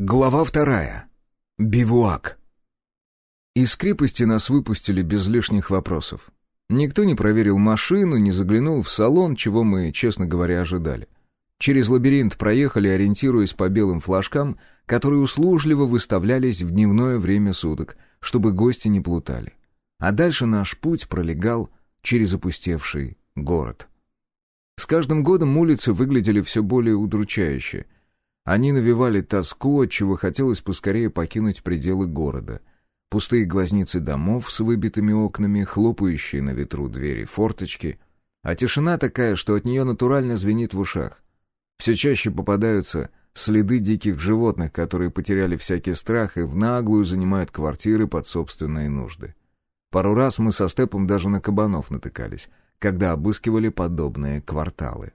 Глава вторая. Бивуак. Из крепости нас выпустили без лишних вопросов. Никто не проверил машину, не заглянул в салон, чего мы, честно говоря, ожидали. Через лабиринт проехали, ориентируясь по белым флажкам, которые услужливо выставлялись в дневное время суток, чтобы гости не плутали. А дальше наш путь пролегал через опустевший город. С каждым годом улицы выглядели все более удручающе — они навевали тоску, отчего хотелось поскорее покинуть пределы города. Пустые глазницы домов с выбитыми окнами, хлопающие на ветру двери форточки. А тишина такая, что от нее натурально звенит в ушах. Все чаще попадаются следы диких животных, которые потеряли всякий страх и в наглую занимают квартиры под собственные нужды. Пару раз мы со Степом даже на кабанов натыкались, когда обыскивали подобные кварталы.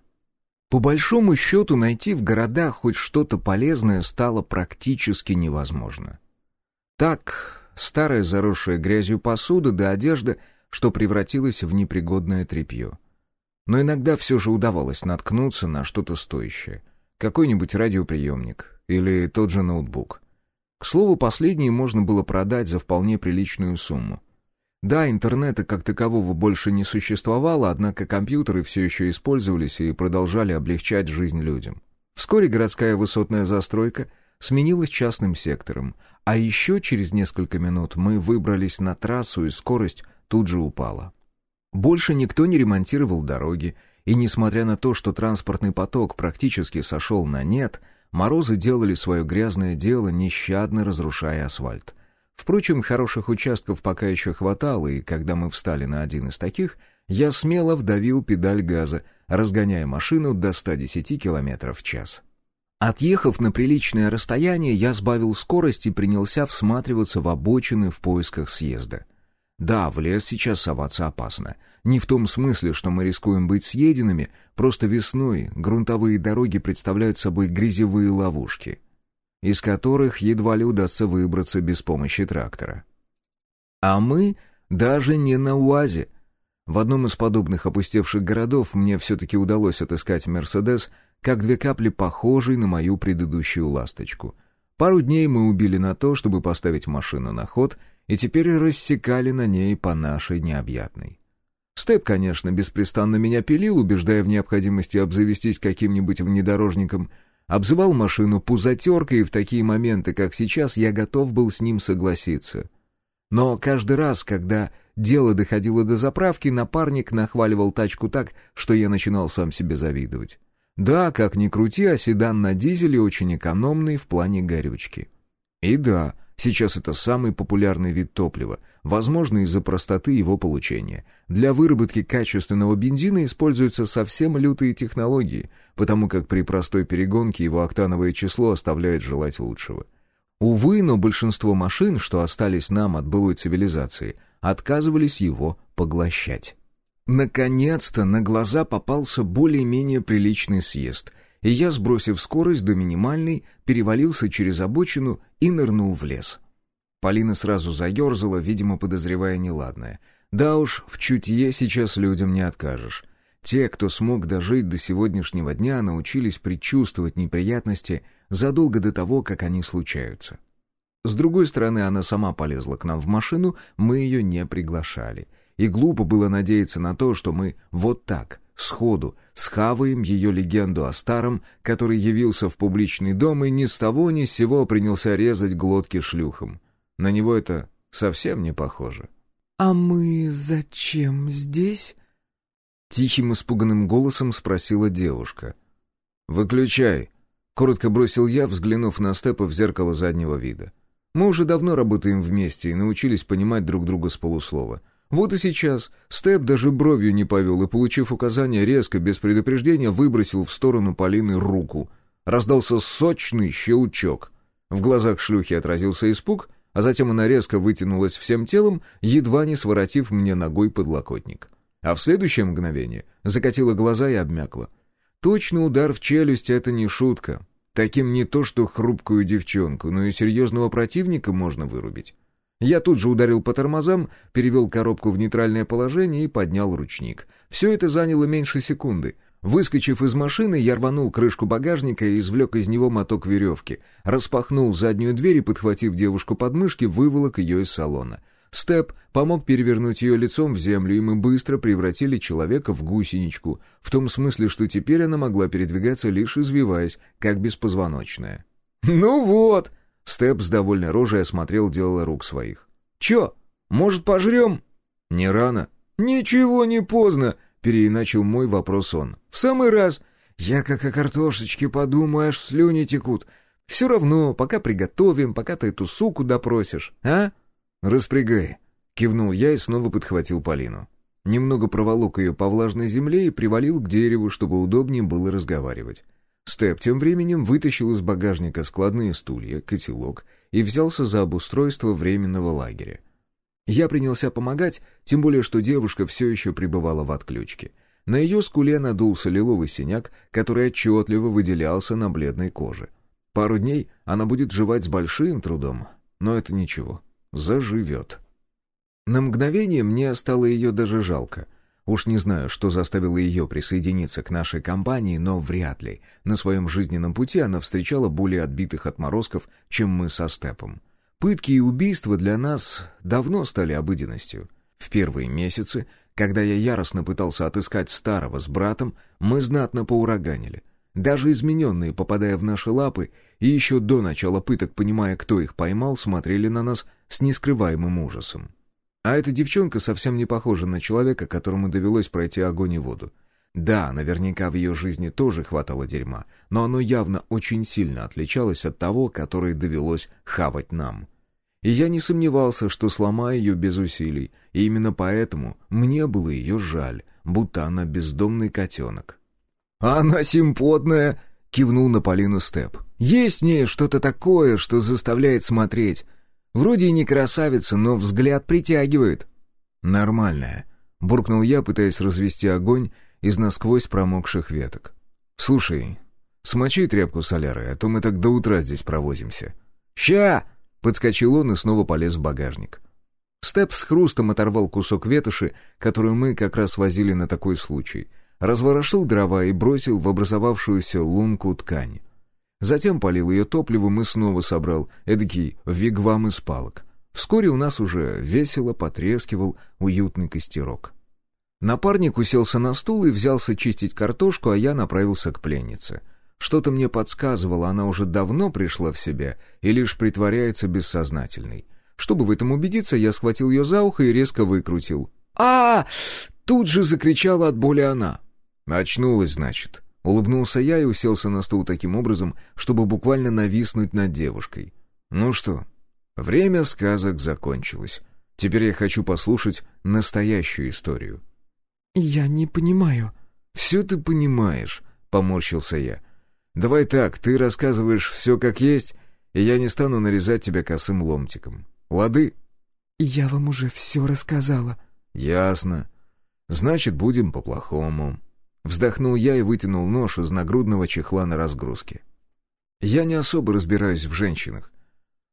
По большому счету найти в городах хоть что-то полезное стало практически невозможно. Так, старая заросшая грязью посуда да одежда, что превратилась в непригодное тряпье. Но иногда все же удавалось наткнуться на что-то стоящее. Какой-нибудь радиоприемник или тот же ноутбук. К слову, последний можно было продать за вполне приличную сумму. Да, интернета как такового больше не существовало, однако компьютеры все еще использовались и продолжали облегчать жизнь людям. Вскоре городская высотная застройка сменилась частным сектором, а еще через несколько минут мы выбрались на трассу и скорость тут же упала. Больше никто не ремонтировал дороги, и несмотря на то, что транспортный поток практически сошел на нет, морозы делали свое грязное дело, нещадно разрушая асфальт — Впрочем, хороших участков пока еще хватало, и когда мы встали на один из таких, я смело вдавил педаль газа, разгоняя машину до 110 км в час. Отъехав на приличное расстояние, я сбавил скорость и принялся всматриваться в обочины в поисках съезда. Да, в лес сейчас соваться опасно. Не в том смысле, что мы рискуем быть съеденными, просто весной грунтовые дороги представляют собой грязевые ловушки — из которых едва ли удастся выбраться без помощи трактора. А мы даже не на УАЗе. В одном из подобных опустевших городов мне все-таки удалось отыскать «Мерседес», как две капли похожий на мою предыдущую «Ласточку». Пару дней мы убили на то, чтобы поставить машину на ход, и теперь рассекали на ней по нашей необъятной. Степ, конечно, беспрестанно меня пилил, убеждая в необходимости обзавестись каким-нибудь внедорожником — Обзывал машину пузатеркой, и в такие моменты, как сейчас, я готов был с ним согласиться. Но каждый раз, когда дело доходило до заправки, напарник нахваливал тачку так, что я начинал сам себе завидовать. Да, как ни крути, а седан на дизеле очень экономный в плане горючки. И да, Сейчас это самый популярный вид топлива, возможно из-за простоты его получения. Для выработки качественного бензина используются совсем лютые технологии, потому как при простой перегонке его октановое число оставляет желать лучшего. Увы, но большинство машин, что остались нам от былой цивилизации, отказывались его поглощать. Наконец-то на глаза попался более-менее приличный съезд — и я, сбросив скорость до минимальной, перевалился через обочину и нырнул в лес. Полина сразу заерзала, видимо, подозревая неладное. Да уж, в чутье сейчас людям не откажешь. Те, кто смог дожить до сегодняшнего дня, научились предчувствовать неприятности задолго до того, как они случаются. С другой стороны, она сама полезла к нам в машину, мы ее не приглашали. И глупо было надеяться на то, что мы вот так, сходу схаваем ее легенду о старом, который явился в публичный дом и ни с того ни с сего принялся резать глотки шлюхам. На него это совсем не похоже. «А мы зачем здесь?» Тихим испуганным голосом спросила девушка. «Выключай», — коротко бросил я, взглянув на Степа в зеркало заднего вида. «Мы уже давно работаем вместе и научились понимать друг друга с полуслова». Вот и сейчас Степ даже бровью не повел и, получив указание, резко, без предупреждения, выбросил в сторону Полины руку. Раздался сочный щелчок. В глазах шлюхи отразился испуг, а затем она резко вытянулась всем телом, едва не своротив мне ногой подлокотник. А в следующее мгновение закатила глаза и обмякла. Точный удар в челюсть — это не шутка. Таким не то что хрупкую девчонку, но и серьезного противника можно вырубить. Я тут же ударил по тормозам, перевел коробку в нейтральное положение и поднял ручник. Все это заняло меньше секунды. Выскочив из машины, я рванул крышку багажника и извлек из него моток веревки, распахнул заднюю дверь и, подхватив девушку под мышки, выволок ее из салона. Степ помог перевернуть ее лицом в землю, и мы быстро превратили человека в гусеничку, в том смысле, что теперь она могла передвигаться лишь извиваясь, как беспозвоночная. «Ну вот!» — Степ с довольной рожей осмотрел дело рук своих. «Че, может, пожрем?» «Не рано». «Ничего не поздно», — переиначил мой вопрос он. «В самый раз. Я как о картошечке подумаю, аж слюни текут. Все равно, пока приготовим, пока ты эту суку допросишь, а?» «Распрягай», — кивнул я и снова подхватил Полину. Немного проволок ее по влажной земле и привалил к дереву, чтобы удобнее было разговаривать. Степ тем временем вытащил из багажника складные стулья, котелок и взялся за обустройство временного лагеря. Я принялся помогать, тем более что девушка все еще пребывала в отключке. На ее скуле надулся лиловый синяк, который отчетливо выделялся на бледной коже. Пару дней она будет жевать с большим трудом, но это ничего, заживет. На мгновение мне стало ее даже жалко. Уж не знаю, что заставило ее присоединиться к нашей компании, но вряд ли. На своем жизненном пути она встречала более отбитых отморозков, чем мы со Степом. Пытки и убийства для нас давно стали обыденностью. В первые месяцы, когда я яростно пытался отыскать старого с братом, мы знатно поураганили. Даже измененные, попадая в наши лапы, и еще до начала пыток, понимая, кто их поймал, смотрели на нас с нескрываемым ужасом. А эта девчонка совсем не похожа на человека, которому довелось пройти огонь и воду. Да, наверняка в ее жизни тоже хватало дерьма, но оно явно очень сильно отличалось от того, которое довелось хавать нам. И я не сомневался, что сломаю ее без усилий, и именно поэтому мне было ее жаль, будто она бездомный котенок. «А она симпотная!» — кивнул на Полину Степ. «Есть в ней что-то такое, что заставляет смотреть. Вроде и не красавица, но взгляд притягивает». «Нормальная», — буркнул я, пытаясь развести огонь из насквозь промокших веток. «Слушай, смочи тряпку соляры, а то мы так до утра здесь провозимся». «Ща!» Подскочил он и снова полез в багажник. Степ с хрустом оторвал кусок ветоши, которую мы как раз возили на такой случай, разворошил дрова и бросил в образовавшуюся лунку ткань. Затем полил ее топливом и снова собрал эдакий вигвам из палок. Вскоре у нас уже весело потрескивал уютный костерок. Напарник уселся на стул и взялся чистить картошку, а я направился к пленнице — что-то мне подсказывало, она уже давно пришла в себя и лишь притворяется бессознательной. Чтобы в этом убедиться, я схватил ее за ухо и резко выкрутил. а, Тут же закричала от боли она. «Очнулась, значит». Улыбнулся я и уселся на стул таким образом, чтобы буквально нависнуть над девушкой. «Ну что, время сказок закончилось. Теперь я хочу послушать настоящую историю». «Я не понимаю». «Все ты понимаешь», — поморщился я. Давай так, ты рассказываешь все как есть, и я не стану нарезать тебя косым ломтиком. Лады?» «Я вам уже все рассказала». «Ясно. Значит, будем по-плохому». Вздохнул я и вытянул нож из нагрудного чехла на разгрузке. Я не особо разбираюсь в женщинах.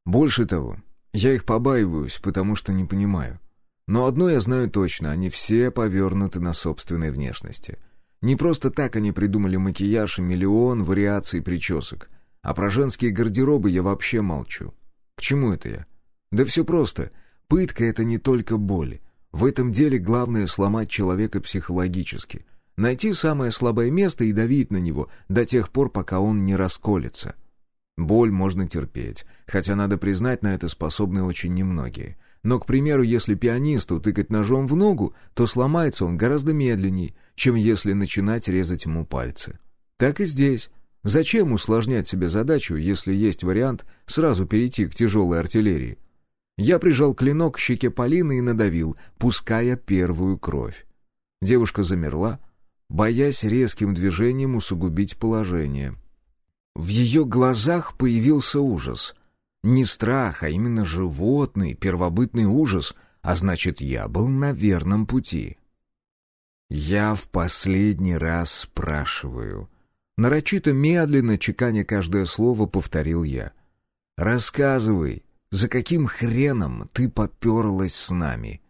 Больше того, я их побаиваюсь, потому что не понимаю. Но одно я знаю точно, они все повернуты на собственной внешности — не просто так они придумали макияж и миллион вариаций причесок. А про женские гардеробы я вообще молчу. К чему это я? Да все просто. Пытка — это не только боль. В этом деле главное сломать человека психологически. Найти самое слабое место и давить на него до тех пор, пока он не расколется. Боль можно терпеть, хотя, надо признать, на это способны очень немногие — но, к примеру, если пианисту тыкать ножом в ногу, то сломается он гораздо медленнее, чем если начинать резать ему пальцы. Так и здесь. Зачем усложнять себе задачу, если есть вариант сразу перейти к тяжелой артиллерии? Я прижал клинок к щеке Полины и надавил, пуская первую кровь. Девушка замерла, боясь резким движением усугубить положение. В ее глазах появился ужас — не страх, а именно животный, первобытный ужас, а значит, я был на верном пути. Я в последний раз спрашиваю. Нарочито медленно, чеканя каждое слово, повторил я. «Рассказывай, за каким хреном ты поперлась с нами?»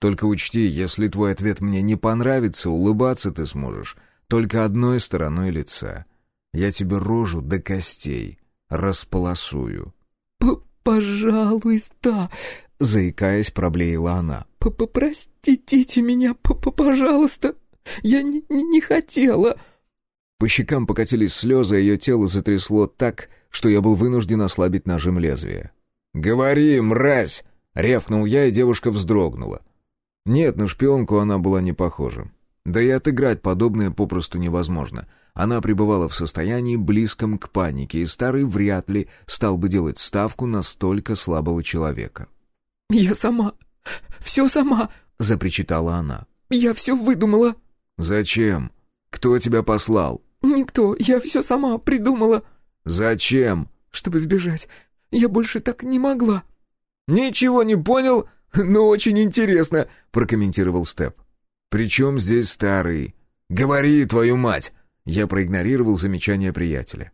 «Только учти, если твой ответ мне не понравится, улыбаться ты сможешь только одной стороной лица. Я тебе рожу до костей располосую». «Пожалуйста», — заикаясь, проблеяла она. П «Простите меня, п -п пожалуйста, я не, не хотела». По щекам покатились слезы, а ее тело затрясло так, что я был вынужден ослабить нажим лезвия. «Говори, мразь!» — рявкнул я, и девушка вздрогнула. Нет, на шпионку она была не похожа. Да и отыграть подобное попросту невозможно. Она пребывала в состоянии близком к панике, и старый вряд ли стал бы делать ставку на столько слабого человека. «Я сама, все сама!» — запричитала она. «Я все выдумала!» «Зачем? Кто тебя послал?» «Никто, я все сама придумала». «Зачем?» «Чтобы сбежать. Я больше так не могла». «Ничего не понял, но очень интересно», — прокомментировал Степ. «При чем здесь старый? Говори, твою мать!» Я проигнорировал замечание приятеля.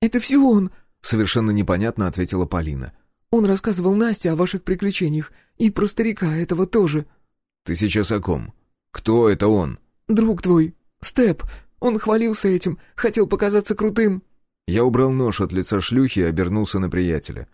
«Это все он», — совершенно непонятно ответила Полина. «Он рассказывал Насте о ваших приключениях, и про старика этого тоже». «Ты сейчас о ком? Кто это он?» «Друг твой, Степ. Он хвалился этим, хотел показаться крутым». Я убрал нож от лица шлюхи и обернулся на приятеля.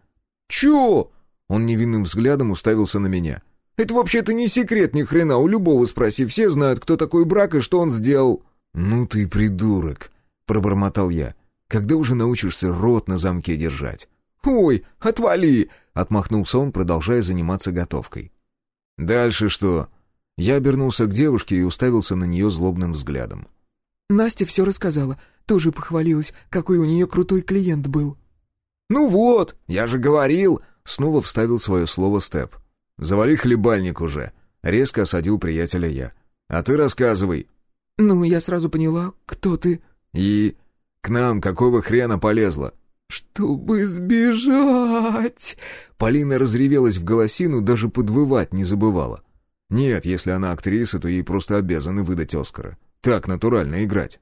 «Чё?» Он невинным взглядом уставился на меня. «Это вообще-то не секрет ни хрена, у любого спроси, все знают, кто такой брак и что он сделал». «Ну ты придурок», — пробормотал я. «Когда уже научишься рот на замке держать?» «Ой, отвали!» — отмахнулся он, продолжая заниматься готовкой. «Дальше что?» Я обернулся к девушке и уставился на нее злобным взглядом. Настя все рассказала. Тоже похвалилась, какой у нее крутой клиент был. «Ну вот, я же говорил!» Снова вставил свое слово Степ. «Завали хлебальник уже!» Резко осадил приятеля я. «А ты рассказывай!» «Ну, я сразу поняла, кто ты». «И? К нам какого хрена полезла?» «Чтобы сбежать!» Полина разревелась в голосину, даже подвывать не забывала. Нет, если она актриса, то ей просто обязаны выдать Оскара. Так натурально играть.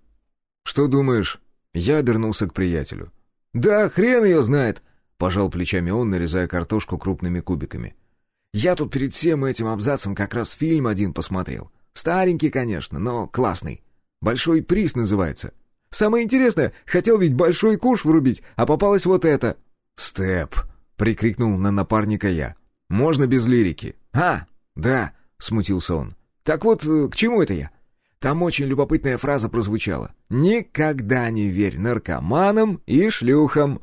«Что думаешь?» Я обернулся к приятелю. «Да хрен ее знает!» Пожал плечами он, нарезая картошку крупными кубиками. «Я тут перед всем этим абзацем как раз фильм один посмотрел. Старенький, конечно, но классный. «Большой приз» называется. Самое интересное, хотел ведь большой куш врубить, а попалось вот это. «Степ!» — прикрикнул на напарника я. «Можно без лирики?» «А, да!» — смутился он. «Так вот, э, к чему это я?» Там очень любопытная фраза прозвучала. «Никогда не верь наркоманам и шлюхам».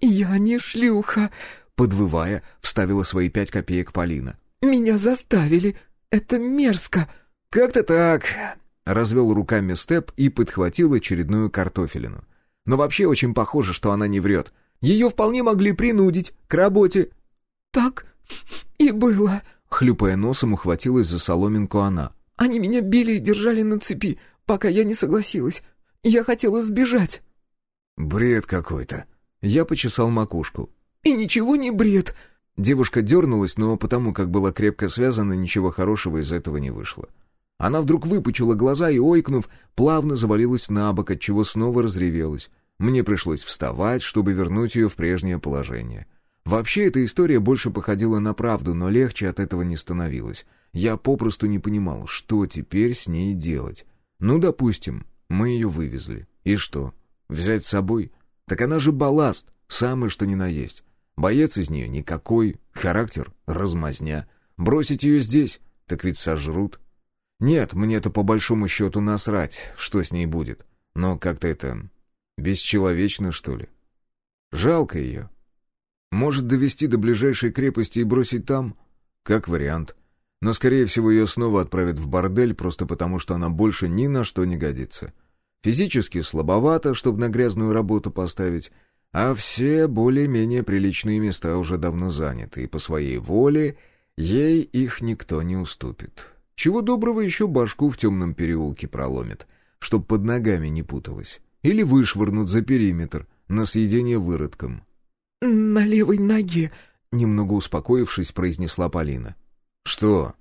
«Я не шлюха», — подвывая, вставила свои пять копеек Полина. «Меня заставили. Это мерзко». «Как-то так», — развел руками Степ и подхватил очередную картофелину. «Но вообще очень похоже, что она не врет. Ее вполне могли принудить к работе». «Так и было», — хлюпая носом, ухватилась за соломинку она. Они меня били и держали на цепи, пока я не согласилась. Я хотела сбежать». «Бред какой-то». Я почесал макушку. «И ничего не бред». Девушка дернулась, но потому как была крепко связана, ничего хорошего из этого не вышло. Она вдруг выпучила глаза и, ойкнув, плавно завалилась на бок, отчего снова разревелась. Мне пришлось вставать, чтобы вернуть ее в прежнее положение. Вообще, эта история больше походила на правду, но легче от этого не становилось. Я попросту не понимал, что теперь с ней делать. Ну, допустим, мы ее вывезли. И что? Взять с собой? Так она же балласт, самое что ни на есть. Боец из нее никакой, характер размазня. Бросить ее здесь, так ведь сожрут. Нет, мне-то по большому счету насрать, что с ней будет. Но как-то это... бесчеловечно, что ли. Жалко ее. Может, довести до ближайшей крепости и бросить там? Как вариант. Но, скорее всего, ее снова отправят в бордель, просто потому что она больше ни на что не годится. Физически слабовато, чтобы на грязную работу поставить, а все более-менее приличные места уже давно заняты, и по своей воле ей их никто не уступит. Чего доброго еще башку в темном переулке проломит, чтоб под ногами не путалась. Или вышвырнут за периметр, на съедение выродком. «На левой ноге», — немного успокоившись, произнесла Полина. «Что?»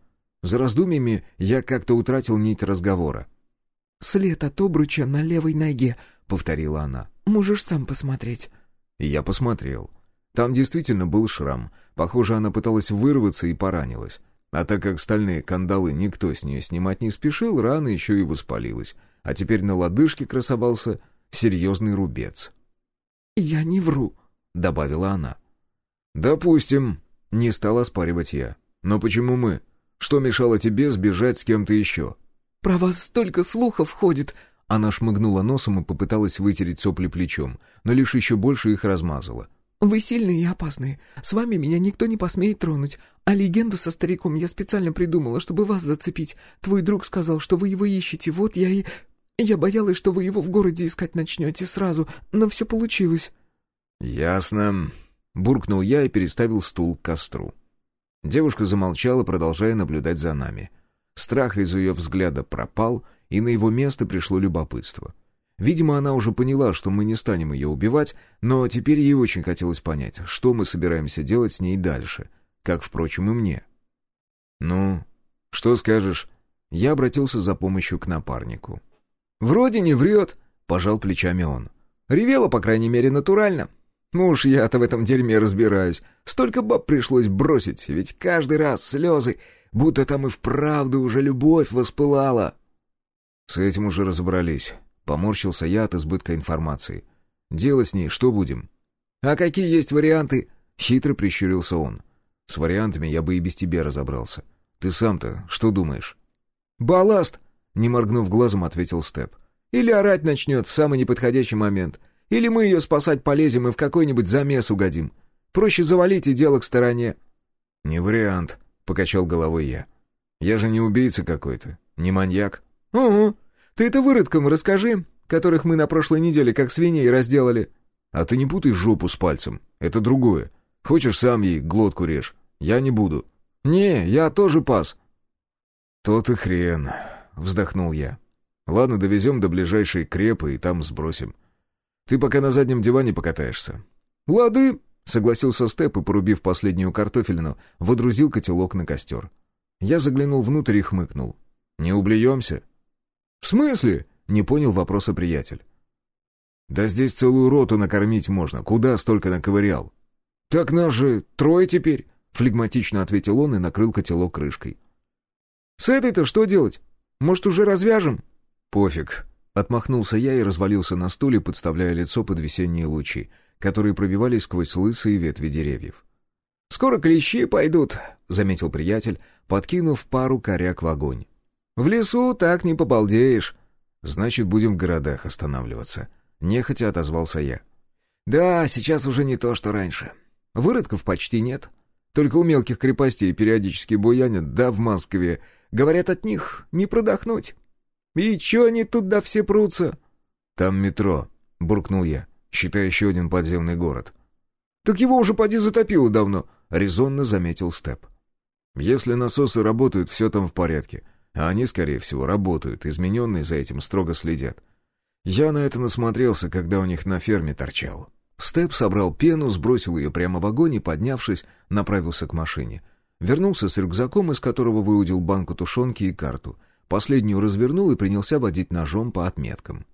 За раздумьями я как-то утратил нить разговора. «След от обруча на левой ноге», — повторила она. «Можешь сам посмотреть». И я посмотрел. Там действительно был шрам. Похоже, она пыталась вырваться и поранилась. А так как стальные кандалы никто с нее снимать не спешил, рана еще и воспалилась. а теперь на лодыжке красовался серьезный рубец. «Я не вру», — добавила она. «Допустим», — не стал оспаривать я. «Но почему мы? Что мешало тебе сбежать с кем-то еще?» «Про вас столько слухов ходит», она шмыгнула носом и попыталась вытереть сопли плечом, но лишь еще больше их размазала. «Вы сильные и опасные. С вами меня никто не посмеет тронуть. А легенду со стариком я специально придумала, чтобы вас зацепить. Твой друг сказал, что вы его ищете, вот я и... Я боялась, что вы его в городе искать начнете сразу, но все получилось». «Ясно», — буркнул я и переставил стул к костру. Девушка замолчала, продолжая наблюдать за нами. Страх из ее взгляда пропал, и на его место пришло любопытство. Видимо, она уже поняла, что мы не станем ее убивать, но теперь ей очень хотелось понять, что мы собираемся делать с ней дальше, как, впрочем, и мне. «Ну, что скажешь?» Я обратился за помощью к напарнику. «Вроде не врет», — пожал плечами он. «Ревела, по крайней мере, натурально. Ну уж я-то в этом дерьме разбираюсь. Столько баб пришлось бросить, ведь каждый раз слезы, будто там и вправду уже любовь воспылала». «С этим уже разобрались», — поморщился я от избытка информации. «Делать с ней что будем?» «А какие есть варианты?» — хитро прищурился он. «С вариантами я бы и без тебя разобрался. Ты сам-то что думаешь?» «Балласт!» — не моргнув глазом, ответил Степ. «Или орать начнет в самый неподходящий момент. Или мы ее спасать полезем и в какой-нибудь замес угодим. Проще завалить и дело к стороне». «Не вариант», — покачал головой я. «Я же не убийца какой-то, не маньяк». «Угу. Ты это выродкам расскажи, которых мы на прошлой неделе как свиней разделали». «А ты не путай жопу с пальцем. Это другое. Хочешь, сам ей глотку режь. Я не буду». «Не, я тоже пас». «То-то хрен», — вздохнул я. «Ладно, довезем до ближайшей крепы и там сбросим. Ты пока на заднем диване покатаешься». «Лады», — согласился Степ и, порубив последнюю картофелину, водрузил котелок на костер. Я заглянул внутрь и хмыкнул. «Не ублюемся?» «В смысле?» — не понял вопроса приятель. «Да здесь целую роту накормить можно. Куда столько наковырял?» «Так нас же трое теперь», — флегматично ответил он и накрыл котелок крышкой. «С этой-то что делать? Может, уже развяжем?» «Пофиг», — отмахнулся я и развалился на стуле, подставляя лицо под весенние лучи, которые пробивались сквозь лысые ветви деревьев. «Скоро клещи пойдут», — заметил приятель, подкинув пару коряк в огонь. В лесу так не побалдеешь. Значит, будем в городах останавливаться. Нехотя отозвался я. Да, сейчас уже не то, что раньше. Выродков почти нет. Только у мелких крепостей периодически буянят, да в Москве. Говорят, от них не продохнуть. И чё они туда все прутся? Там метро, буркнул я, считая еще один подземный город. Так его уже поди затопило давно, резонно заметил Степ. Если насосы работают, все там в порядке. А они, скорее всего, работают, измененные за этим строго следят. Я на это насмотрелся, когда у них на ферме торчал. Степ собрал пену, сбросил ее прямо в огонь и, поднявшись, направился к машине. Вернулся с рюкзаком, из которого выудил банку тушенки и карту. Последнюю развернул и принялся водить ножом по отметкам.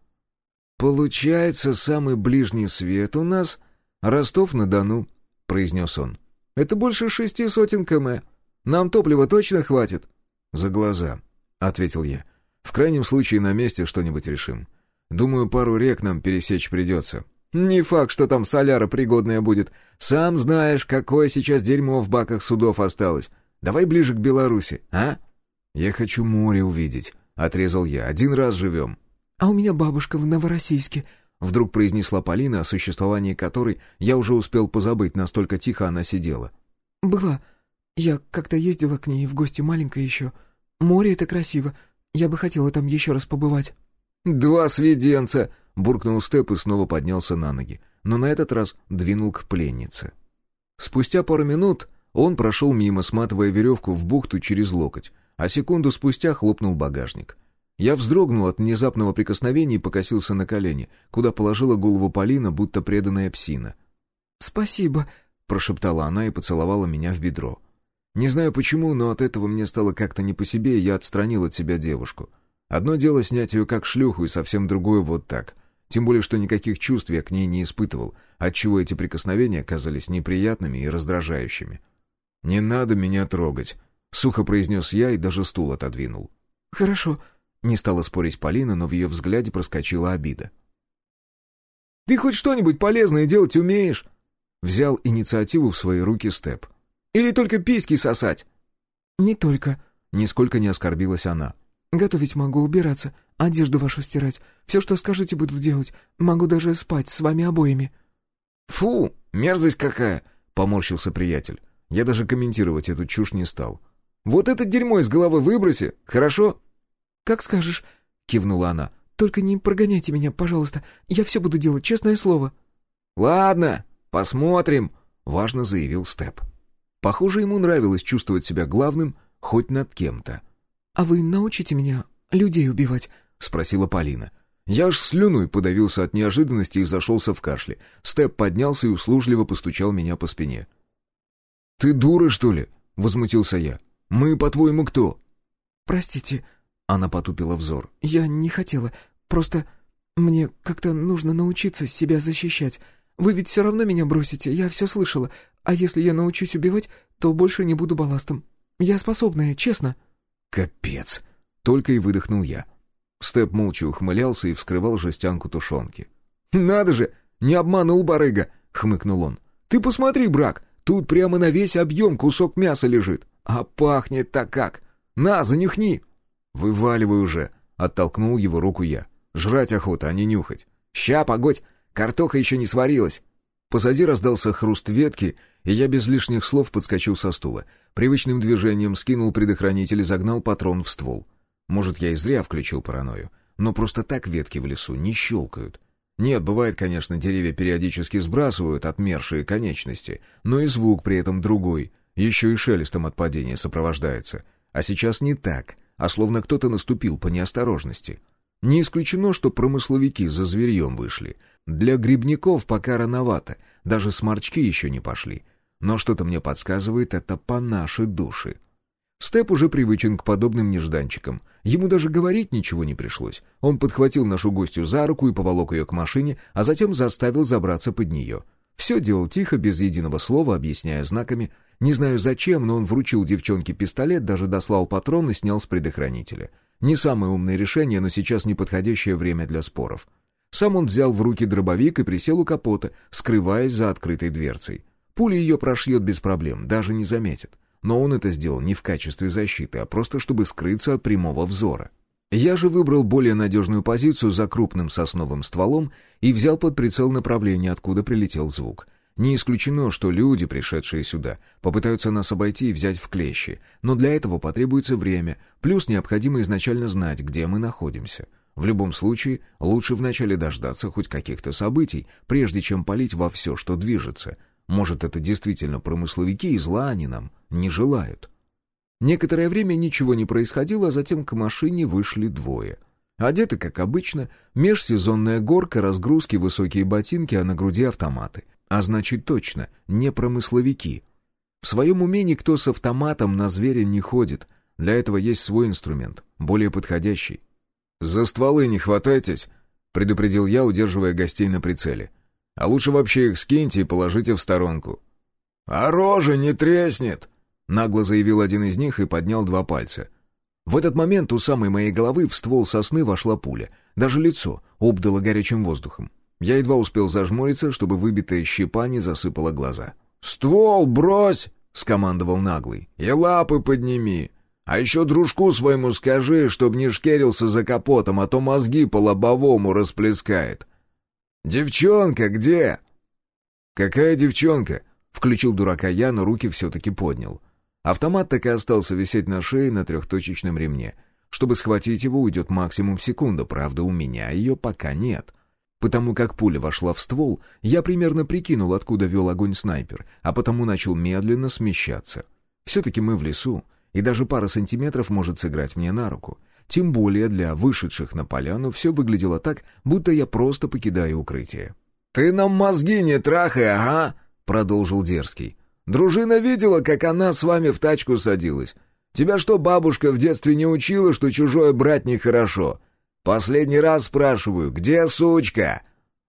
«Получается, самый ближний свет у нас Ростов-на-Дону», — произнес он. «Это больше шести сотен км. Нам топлива точно хватит?» «За глаза», — ответил я. «В крайнем случае на месте что-нибудь решим. Думаю, пару рек нам пересечь придется». «Не факт, что там соляра пригодная будет. Сам знаешь, какое сейчас дерьмо в баках судов осталось. Давай ближе к Беларуси, а?» «Я хочу море увидеть», — отрезал я. «Один раз живем». «А у меня бабушка в Новороссийске», — вдруг произнесла Полина, о существовании которой я уже успел позабыть, настолько тихо она сидела. «Была. Я как-то ездила к ней в гости маленькая еще. Море — это красиво. Я бы хотела там еще раз побывать». «Два свиденца!» — буркнул Степ и снова поднялся на ноги, но на этот раз двинул к пленнице. Спустя пару минут он прошел мимо, сматывая веревку в бухту через локоть, а секунду спустя хлопнул багажник. Я вздрогнул от внезапного прикосновения и покосился на колени, куда положила голову Полина, будто преданная псина. «Спасибо», — прошептала она и поцеловала меня в бедро. Не знаю почему, но от этого мне стало как-то не по себе, и я отстранил от себя девушку. Одно дело снять ее как шлюху, и совсем другое вот так. Тем более, что никаких чувств я к ней не испытывал, отчего эти прикосновения оказались неприятными и раздражающими. «Не надо меня трогать», — сухо произнес я и даже стул отодвинул. «Хорошо. Не стала спорить Полина, но в ее взгляде проскочила обида. «Ты хоть что-нибудь полезное делать умеешь?» Взял инициативу в свои руки Степ. «Или только письки сосать?» «Не только», — нисколько не оскорбилась она. «Готовить могу, убираться, одежду вашу стирать. Все, что скажете, буду делать. Могу даже спать с вами обоими». «Фу, мерзость какая!» — поморщился приятель. Я даже комментировать эту чушь не стал. «Вот это дерьмо из головы выброси, хорошо?» «Как скажешь», — кивнула она. «Только не прогоняйте меня, пожалуйста. Я все буду делать, честное слово». «Ладно, посмотрим», — важно заявил Степ. Похоже, ему нравилось чувствовать себя главным хоть над кем-то. «А вы научите меня людей убивать?» — спросила Полина. Я аж слюной подавился от неожиданности и зашелся в кашле. Степ поднялся и услужливо постучал меня по спине. «Ты дура, что ли?» — возмутился я. «Мы, по-твоему, кто?» «Простите». Она потупила взор. «Я не хотела. Просто мне как-то нужно научиться себя защищать. Вы ведь все равно меня бросите, я все слышала. А если я научусь убивать, то больше не буду балластом. Я способная, честно». «Капец!» — только и выдохнул я. Степ молча ухмылялся и вскрывал жестянку тушенки. «Надо же! Не обманул барыга!» — хмыкнул он. «Ты посмотри, брак, тут прямо на весь объем кусок мяса лежит. А пахнет-то как! На, занюхни!» «Вываливай уже!» — оттолкнул его руку я. «Жрать охота, а не нюхать». «Ща, погодь! Картоха еще не сварилась!» Позади раздался хруст ветки, и я без лишних слов подскочил со стула. Привычным движением скинул предохранитель и загнал патрон в ствол. Может, я и зря включил паранойю, но просто так ветки в лесу не щелкают. Нет, бывает, конечно, деревья периодически сбрасывают отмершие конечности, но и звук при этом другой, еще и шелестом от падения сопровождается. А сейчас не так, а словно кто-то наступил по неосторожности. Не исключено, что промысловики за зверьем вышли. Для грибников пока рановато, даже сморчки еще не пошли. Но что-то мне подсказывает, это по нашей душе. Степ уже привычен к подобным нежданчикам. Ему даже говорить ничего не пришлось. Он подхватил нашу гостью за руку и поволок ее к машине, а затем заставил забраться под нее. Все делал тихо, без единого слова, объясняя знаками. Не знаю зачем, но он вручил девчонке пистолет, даже дослал патрон и снял с предохранителя. Не самое умное решение, но сейчас неподходящее время для споров. Сам он взял в руки дробовик и присел у капота, скрываясь за открытой дверцей. Пуля ее прошьет без проблем, даже не заметит. Но он это сделал не в качестве защиты, а просто чтобы скрыться от прямого взора. Я же выбрал более надежную позицию за крупным сосновым стволом и взял под прицел направление, откуда прилетел звук. Не исключено, что люди, пришедшие сюда, попытаются нас обойти и взять в клещи, но для этого потребуется время, плюс необходимо изначально знать, где мы находимся. В любом случае, лучше вначале дождаться хоть каких-то событий, прежде чем палить во все, что движется — может, это действительно промысловики, и зла они нам не желают. Некоторое время ничего не происходило, а затем к машине вышли двое. Одеты, как обычно, межсезонная горка, разгрузки, высокие ботинки, а на груди автоматы. А значит, точно, не промысловики. В своем уме никто с автоматом на зверя не ходит. Для этого есть свой инструмент, более подходящий. «За стволы не хватайтесь», — предупредил я, удерживая гостей на прицеле. А лучше вообще их скиньте и положите в сторонку». «А рожа не треснет!» — нагло заявил один из них и поднял два пальца. В этот момент у самой моей головы в ствол сосны вошла пуля. Даже лицо обдало горячим воздухом. Я едва успел зажмуриться, чтобы выбитая щепа не засыпала глаза. «Ствол брось!» — скомандовал наглый. «И лапы подними! А еще дружку своему скажи, чтоб не шкерился за капотом, а то мозги по лобовому расплескает. «Девчонка где?» «Какая девчонка?» — включил дурака я, но руки все-таки поднял. Автомат так и остался висеть на шее на трехточечном ремне. Чтобы схватить его, уйдет максимум секунда, правда, у меня ее пока нет. Потому как пуля вошла в ствол, я примерно прикинул, откуда вел огонь снайпер, а потому начал медленно смещаться. Все-таки мы в лесу, и даже пара сантиметров может сыграть мне на руку. Тем более для вышедших на поляну все выглядело так, будто я просто покидаю укрытие. «Ты нам мозги не трахай, ага!» — продолжил Дерзкий. «Дружина видела, как она с вами в тачку садилась. Тебя что, бабушка в детстве не учила, что чужое брать нехорошо? Последний раз спрашиваю, где сучка?»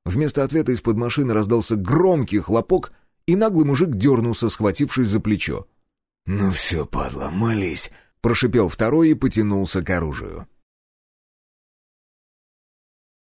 Вместо ответа из-под машины раздался громкий хлопок, и наглый мужик дернулся, схватившись за плечо. «Ну все, падла, молись!» Прошипел второй и потянулся к оружию.